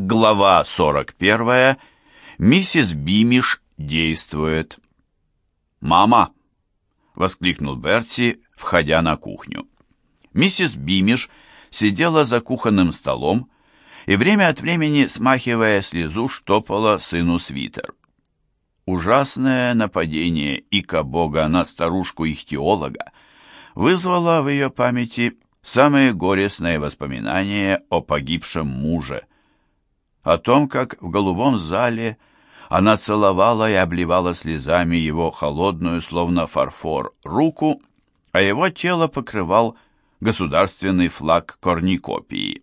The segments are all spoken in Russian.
Глава 41. Миссис Бимиш действует. «Мама!» — воскликнул Берти, входя на кухню. Миссис Бимиш сидела за кухонным столом и время от времени, смахивая слезу, штопала сыну свитер. Ужасное нападение Ика-бога на старушку-ихтиолога вызвало в ее памяти самые горестные воспоминания о погибшем муже — о том, как в голубом зале она целовала и обливала слезами его холодную, словно фарфор, руку, а его тело покрывал государственный флаг корникопии.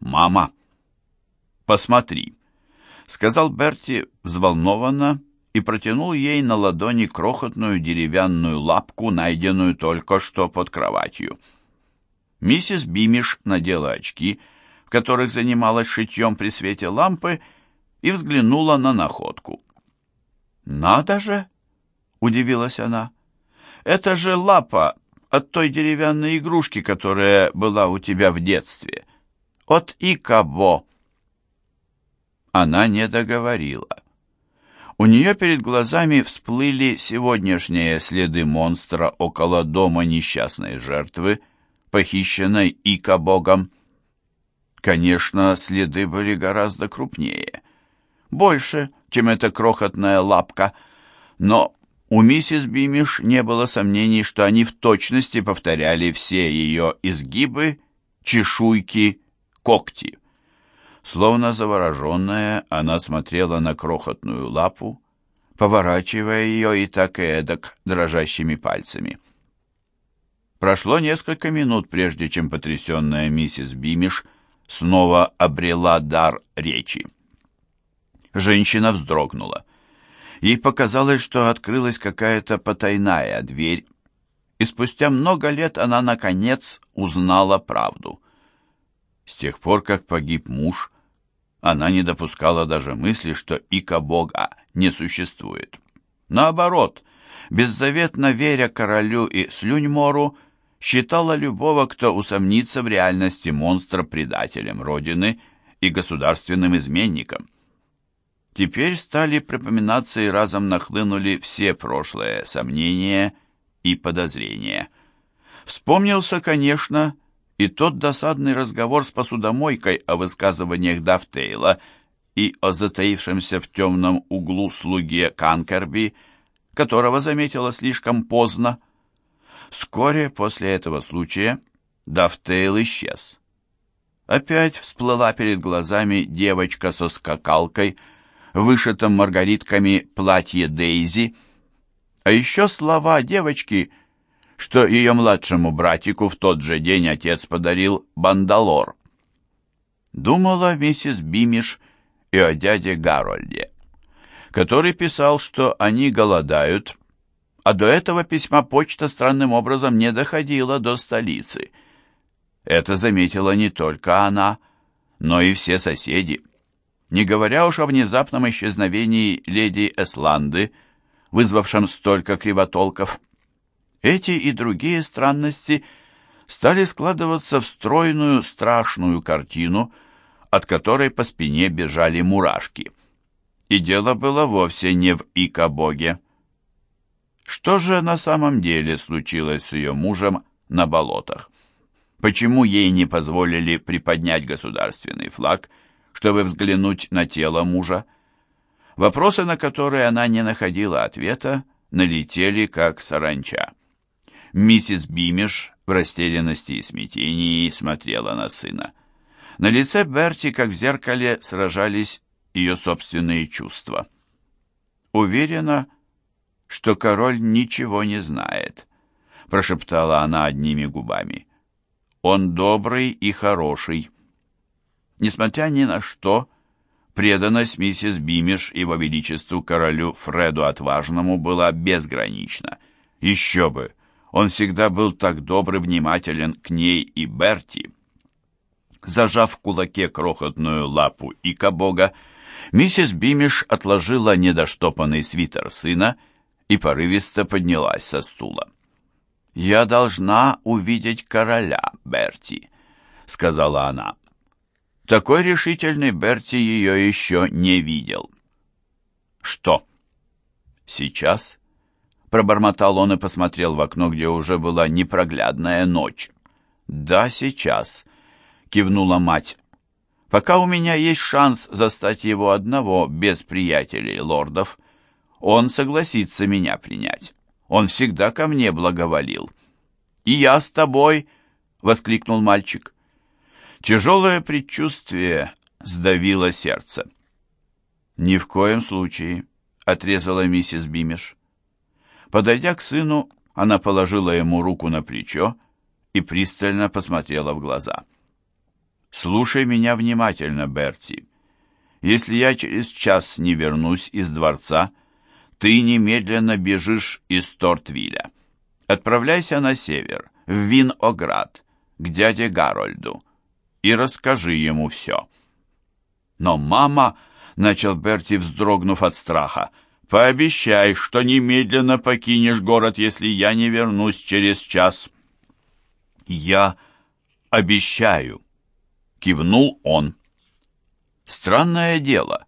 «Мама, посмотри», — сказал Берти взволнованно и протянул ей на ладони крохотную деревянную лапку, найденную только что под кроватью. Миссис Бимиш надела очки — в которых занималась шитьем при свете лампы, и взглянула на находку. «Надо же!» — удивилась она. «Это же лапа от той деревянной игрушки, которая была у тебя в детстве. От Икабо!» Она не договорила. У нее перед глазами всплыли сегодняшние следы монстра около дома несчастной жертвы, похищенной Икабогом. Конечно, следы были гораздо крупнее, больше, чем эта крохотная лапка, но у миссис Бимиш не было сомнений, что они в точности повторяли все ее изгибы, чешуйки, когти. Словно завороженная, она смотрела на крохотную лапу, поворачивая ее и так и эдак дрожащими пальцами. Прошло несколько минут, прежде чем потрясенная миссис Бимиш – снова обрела дар речи. Женщина вздрогнула. Ей показалось, что открылась какая-то потайная дверь, и спустя много лет она, наконец, узнала правду. С тех пор, как погиб муж, она не допускала даже мысли, что Ика Бога не существует. Наоборот, беззаветно веря королю и Слюньмору, считала любого, кто усомнится в реальности монстра предателем Родины и государственным изменником. Теперь стали припоминаться и разом нахлынули все прошлые сомнения и подозрения. Вспомнился, конечно, и тот досадный разговор с посудомойкой о высказываниях Дафтейла и о затаившемся в темном углу слуге Канкерби, которого заметила слишком поздно. Вскоре после этого случая Дафтейл исчез. Опять всплыла перед глазами девочка со скакалкой, вышитом маргаритками платье Дейзи, а еще слова девочки, что ее младшему братику в тот же день отец подарил бандалор. Думала миссис Бимиш и о дяде Гарольде, который писал, что они голодают, а до этого письма почта странным образом не доходила до столицы. Это заметила не только она, но и все соседи. Не говоря уж о внезапном исчезновении леди Эсланды, вызвавшем столько кривотолков. Эти и другие странности стали складываться в стройную страшную картину, от которой по спине бежали мурашки. И дело было вовсе не в Икабоге. Что же на самом деле случилось с ее мужем на болотах? Почему ей не позволили приподнять государственный флаг, чтобы взглянуть на тело мужа? Вопросы, на которые она не находила ответа, налетели как саранча. Миссис Бимиш в растерянности и смятении смотрела на сына. На лице Берти, как в зеркале, сражались ее собственные чувства. Уверена, что король ничего не знает», — прошептала она одними губами. «Он добрый и хороший». Несмотря ни на что, преданность миссис Бимиш его величеству королю Фреду Отважному была безгранична. Еще бы! Он всегда был так добр и внимателен к ней и Берти. Зажав в кулаке крохотную лапу Икабога, миссис Бимиш отложила недоштопанный свитер сына и порывисто поднялась со стула. «Я должна увидеть короля, Берти», — сказала она. Такой решительной Берти ее еще не видел. «Что?» «Сейчас?» — пробормотал он и посмотрел в окно, где уже была непроглядная ночь. «Да, сейчас», — кивнула мать. «Пока у меня есть шанс застать его одного, без приятелей лордов, он согласится меня принять. Он всегда ко мне благоволил». «И я с тобой!» — воскликнул мальчик. Тяжелое предчувствие сдавило сердце. «Ни в коем случае», — отрезала миссис Бимиш. Подойдя к сыну, она положила ему руку на плечо и пристально посмотрела в глаза. «Слушай меня внимательно, Берти. Если я через час не вернусь из дворца, ты немедленно бежишь из Тортвиля. Отправляйся на север, в Виноград, к дяде Гарольду, и расскажи ему все». «Но мама...» — начал Берти, вздрогнув от страха — Пообещай, что немедленно покинешь город, если я не вернусь через час. Я обещаю, кивнул он. Странное дело.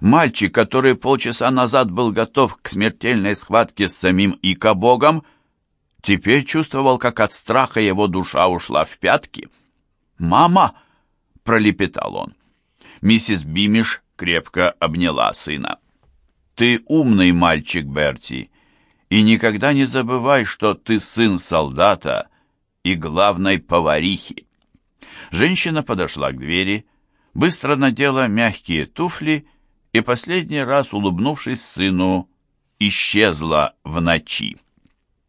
Мальчик, который полчаса назад был готов к смертельной схватке с самим Икобогом, теперь чувствовал, как от страха его душа ушла в пятки. «Мама!» — пролепетал он. Миссис Бимиш крепко обняла сына. Ты умный мальчик, Берти, и никогда не забывай, что ты сын солдата и главной поварихи. Женщина подошла к двери, быстро надела мягкие туфли и последний раз, улыбнувшись сыну, исчезла в ночи.